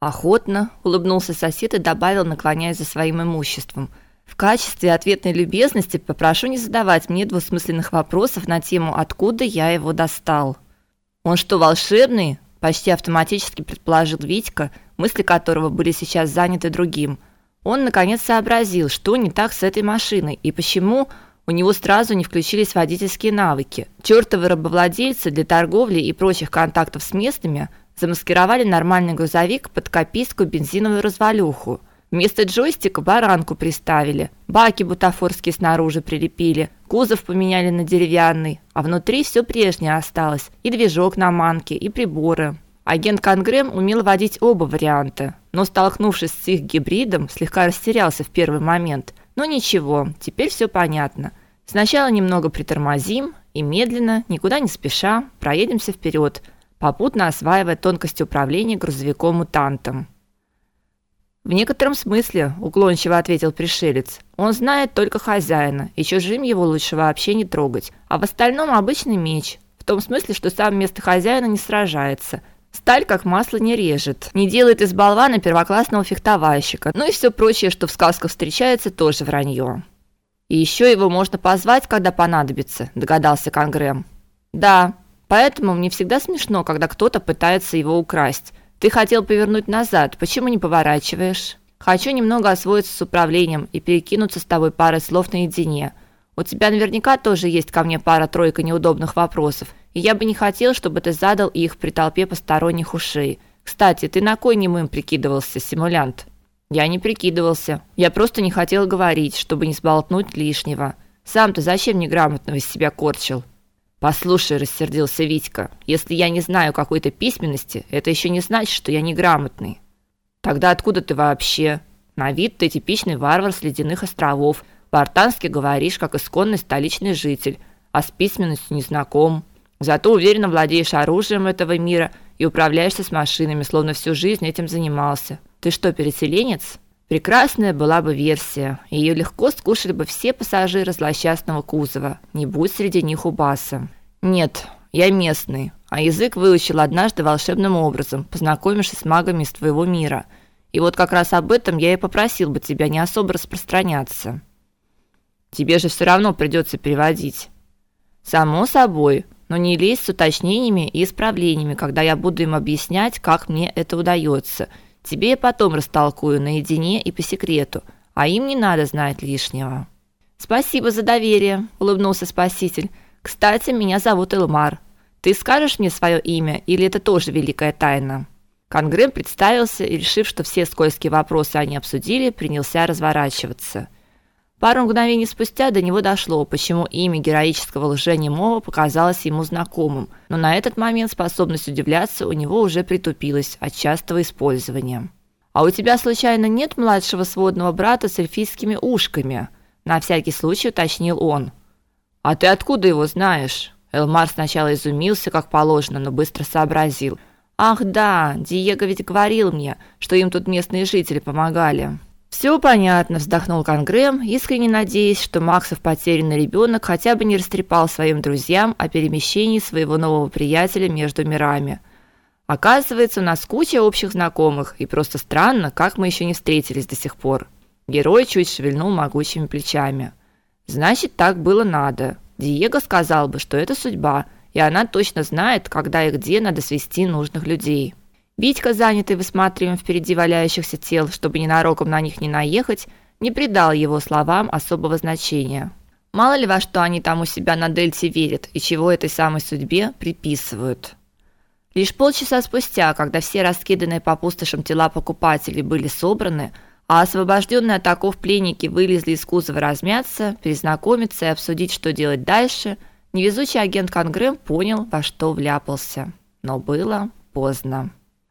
Охотно улыбнулся сосед и добавил, наклоняясь за своим имуществом: "В качестве ответной любезности попрошу не задавать мне двусмысленных вопросов на тему, откуда я его достал". Он что, волшебный? почти автоматически предположил Витька, мысли которого были сейчас заняты другим. Он наконец сообразил, что не так с этой машиной и почему у него сразу не включились водительские навыки. Чёртовы рабовладельцы для торговли и прочих контактов с местными замаскировали нормальный грузовик под копейскую бензиновую развалюху. Вместо джойстика баранку приставили, баки бутафорские снаружи прилепили, кузов поменяли на деревянный, а внутри все прежнее осталось: и движок на манке, и приборы. Агент Конгрэм умел водить оба варианта, но столкнувшись с их гибридом, слегка растерялся в первый момент. Но ничего, теперь все понятно. Сначала немного притормозим и медленно, никуда не спеша, проедемся вперед попутно осваивая тонкости управления грузовиком-мутантом. В некотором смысле, уклончиво ответил пришелец. Он знает только хозяина, и чужим его лучше вообще не трогать. А в остальном обычный меч, в том смысле, что сам вместо хозяина не сражается. Сталь как масло не режет, не делает из болвана первоклассного фехтовальщика. Ну и все прочее, что в сказках встречается, тоже вранье. И еще его можно позвать, когда понадобится, догадался Конгрэм. Да, Поэтому мне всегда смешно, когда кто-то пытается его украсть. Ты хотел повернуть назад, почему не поворачиваешь? Хочу немного освоиться с управлением и перекинуться с тобой парой слов наедине. У тебя наверняка тоже есть ко мне пара-тройка неудобных вопросов, и я бы не хотел, чтобы ты задал их при толпе посторонних ушей. Кстати, ты на кой немым прикидывался, симулянт? Я не прикидывался. Я просто не хотел говорить, чтобы не сболтнуть лишнего. Сам ты зачем неграмотного из себя корчил? Послушай, рассердился Витька. Если я не знаю какой-то письменности, это еще не значит, что я неграмотный. Тогда откуда ты вообще? На вид ты типичный варвар с ледяных островов. По-артански говоришь, как исконный столичный житель, а с письменностью не знаком. Зато уверенно владеешь оружием этого мира и управляешься с машинами, словно всю жизнь этим занимался. Ты что, переселенец? Прекрасная была бы версия. Ее легко скушали бы все пассажиры злосчастного кузова, не будь среди них Убаса. Нет, я местный, а язык выучил однажды волшебным образом, познакомившись с магами из твоего мира. И вот как раз об этом я и попросил бы тебя не особо распространяться. Тебе же все равно придется переводить. Само собой, но не лезь с уточнениями и исправлениями, когда я буду им объяснять, как мне это удается – Тебе я потом растолкую наедине и по секрету, а им не надо знать лишнего. Спасибо за доверие, улыбнулся спаситель. Кстати, меня зовут Элмар. Ты скажешь мне свое имя или это тоже великая тайна? Конгрэм представился и, решив, что все скользкие вопросы они обсудили, принялся разворачиваться. Пару мгновений спустя до него дошло, почему имя героического лженемого показалось ему знакомым, но на этот момент способность удивляться у него уже притупилась от частого использования. «А у тебя, случайно, нет младшего сводного брата с эльфийскими ушками?» На всякий случай уточнил он. «А ты откуда его знаешь?» Элмар сначала изумился, как положено, но быстро сообразил. «Ах да, Диего ведь говорил мне, что им тут местные жители помогали». Все понятно, вздохнул Конгрэм, искренне надеясь, что Максов потерянный ребенок хотя бы не растрепал своим друзьям о перемещении своего нового приятеля между мирами. Оказывается, у нас куча общих знакомых, и просто странно, как мы еще не встретились до сих пор. Герой чуть шевельнул могучими плечами. Значит, так было надо. Диего сказал бы, что это судьба, и она точно знает, когда и где надо свести нужных людей. Витька, занятый высматриванием впереди валяющихся тел, чтобы ненароком на них не наехать, не придал его словам особого значения. Мало ли во что они там у себя на дельте верят и чего этой самой судьбе приписывают. Лишь полчаса спустя, когда все раскиданные по пустошам тела покупателей были собраны, а освобожденные от оков пленники вылезли из кузова размяться, перезнакомиться и обсудить, что делать дальше, невезучий агент Конгрэм понял, во что вляпался. Но было поздно.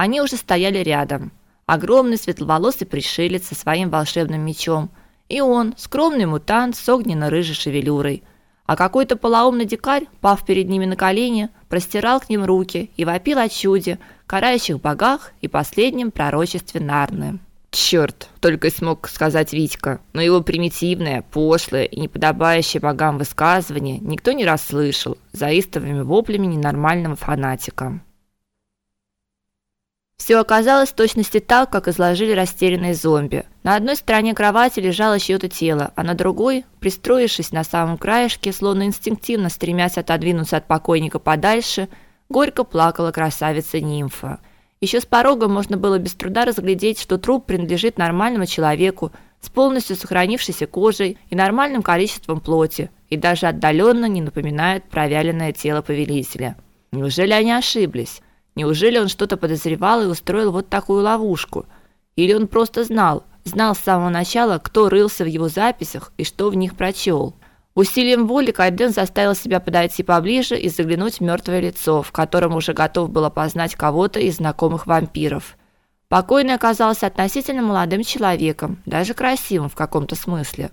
Они уже стояли рядом. Огромный светловолосый пришелец со своим волшебным мечом, и он, скромный мутант с огненно-рыжей шевелюрой. А какой-то полоумный дикарь, пав перед ними на колени, простирал к ним руки и вопил о чуде, карающих богах и последнем пророчестве Нарны. Черт, только и смог сказать Витька, но его примитивное, пошлое и неподобающее богам высказывание никто не расслышал за истовыми воплями ненормального фанатика. Все оказалось в точности так, как изложили растерянные зомби. На одной стороне кровати лежало чьё-то тело, а на другой, пристроившись на самом краешке, словно инстинктивно стремясь отодвинуться от покойника подальше, горько плакала красавица-нимфа. Еще с порога можно было без труда разглядеть, что труп принадлежит нормальному человеку с полностью сохранившейся кожей и нормальным количеством плоти, и даже отдаленно не напоминает провяленное тело повелителя. Неужели они ошиблись? Неужели он что-то подозревал и устроил вот такую ловушку? Или он просто знал, знал с самого начала, кто рылся в его записях и что в них прочел? Усилием воли Кайден заставил себя подойти поближе и заглянуть в мертвое лицо, в котором уже готов был опознать кого-то из знакомых вампиров. Покойный оказался относительно молодым человеком, даже красивым в каком-то смысле.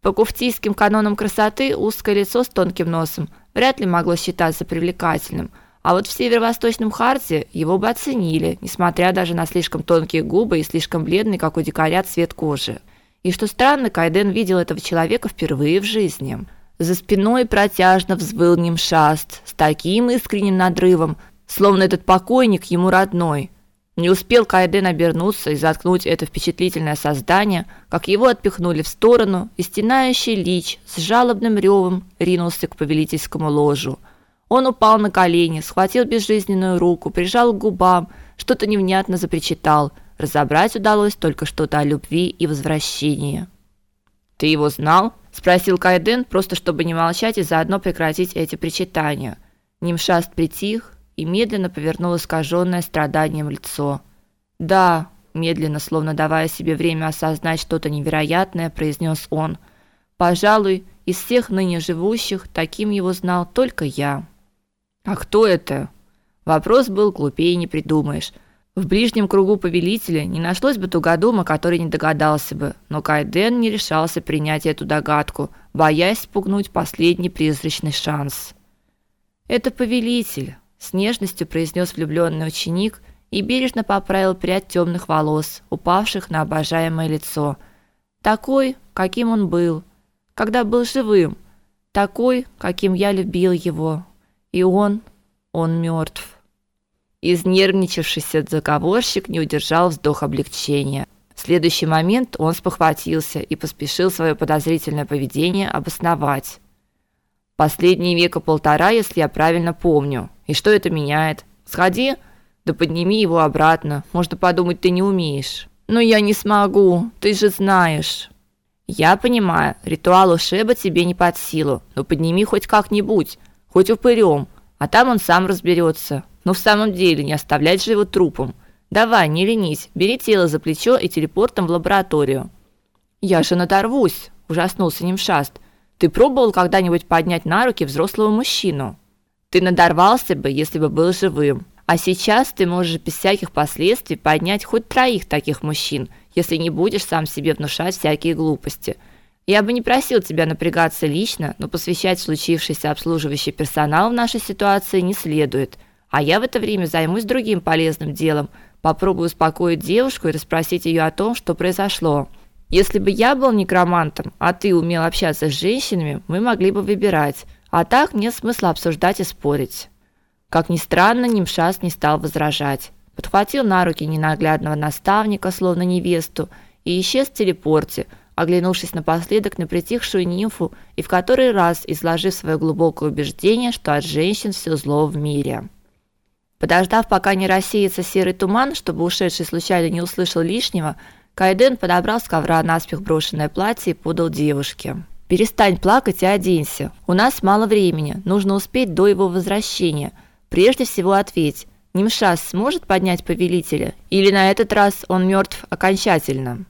По куфтийским канонам красоты узкое лицо с тонким носом вряд ли могло считаться привлекательным – а вот в северо-восточном Харте его бы оценили, несмотря даже на слишком тонкие губы и слишком бледный, как у дикаря, цвет кожи. И что странно, Кайден видел этого человека впервые в жизни. За спиной протяжно взвыл Нимшаст с таким искренним надрывом, словно этот покойник ему родной. Не успел Кайден обернуться и заткнуть это впечатлительное создание, как его отпихнули в сторону, и стенающий лич с жалобным ревом ринулся к повелительскому ложу – он упал на колени, схватил безжизненную руку, прижал к губам, что-то невнятно запричитал. Разобрать удалось только что-то о любви и возвращении. Ты его знал? спросил Кайден, просто чтобы не молчать и заодно прекратить эти причитания. Нимшаст притих и медленно повернул искаженное страданием лицо. Да, медленно, словно давая себе время осознать что-то невероятное, произнес он. Пожалуй, из всех ныне живущих таким его знал только я. А кто это? Вопрос был глупее не придумаешь. В ближнем кругу повелителя не нашлось бы тугодума, который не догадался бы, но Кайден не решался принять эту догадку, боясь спугнуть последний призрачный шанс. Это повелитель, с нежностью произнес влюбленный ученик и бережно поправил прядь темных волос, упавших на обожаемое лицо. Такой, каким он был, когда был живым, такой, каким я любил его. И он, он мертв. Изнервничавшийся заговорщик не удержал вздох облегчения. В следующий момент он спохватился и поспешил свое подозрительное поведение обосновать. Последние века полтора, если я правильно помню. И что это меняет? Сходи, да подними его обратно. Можно подумать, ты не умеешь. Но я не смогу, ты же знаешь. Я понимаю, ритуал ушеба тебе не под силу, но подними хоть как-нибудь хоть упырем, а там он сам разберется. Но в самом деле не оставлять же его трупом. Давай, не ленись, бери тело за плечо и телепортом в лабораторию. Я же надорвусь, ужаснулся Нимшаст. Ты пробовал когда-нибудь поднять на руки взрослого мужчину? Ты надорвался бы, если бы был живым. А сейчас ты можешь без всяких последствий поднять хоть троих таких мужчин, если не будешь сам себе внушать всякие глупости. Я бы не просил тебя напрягаться лично, но посвящать случившийся обслуживающий персонал в нашей ситуации не следует. А я в это время займусь другим полезным делом. Попробую успокоить девушку и расспросить ее о том, что произошло. Если бы я был некромантом, а ты умел общаться с женщинами, мы могли бы выбирать. А так нет смысла обсуждать и спорить. Как ни странно, Нимшас не стал возражать. Подхватил на руки ненаглядного наставника, словно невесту, и исчез в телепорте – оглянувшись напоследок на притихшую нимфу и в который раз изложив свое глубокое убеждение, что от женщин все зло в мире. Подождав, пока не рассеется серый туман, чтобы ушедший случайно не услышал лишнего, Кайден подобрал с ковра наспех брошенное платье и подал девушке. Перестань плакать и оденься. У нас мало времени, нужно успеть до его возвращения. Прежде всего ответь: Нимшас сможет поднять повелителя или на этот раз он мертв окончательно?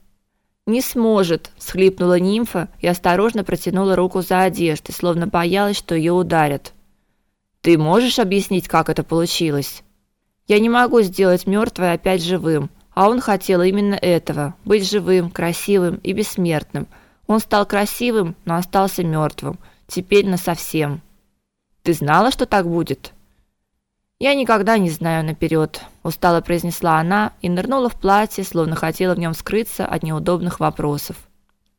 Не сможет, всхлипнула нимфа и осторожно протянула руку за одеждой, словно боялась, что ее ударят. Ты можешь объяснить, как это получилось? Я не могу сделать мертвое опять живым, а он хотел именно этого быть живым, красивым и бессмертным. Он стал красивым, но остался мертвым. Теперь на совсем. Ты знала, что так будет? Я никогда не знаю наперед», – устало произнесла она и нырнула в платье, словно хотела в нем скрыться от неудобных вопросов.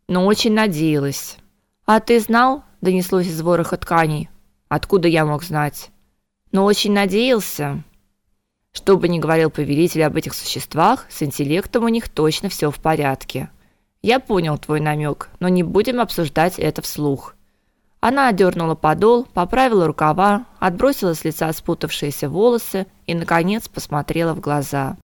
Но очень надеялась. А ты знал? донеслось из вороха тканей. Откуда я мог знать? Но очень надеялся. Что бы ни говорил повелитель об этих существах, с интеллектом у них точно все в порядке. Я понял твой намек, но не будем обсуждать это вслух. Она одернула подол, поправила рукава, отбросила с лица спутавшиеся волосы и наконец посмотрела в глаза.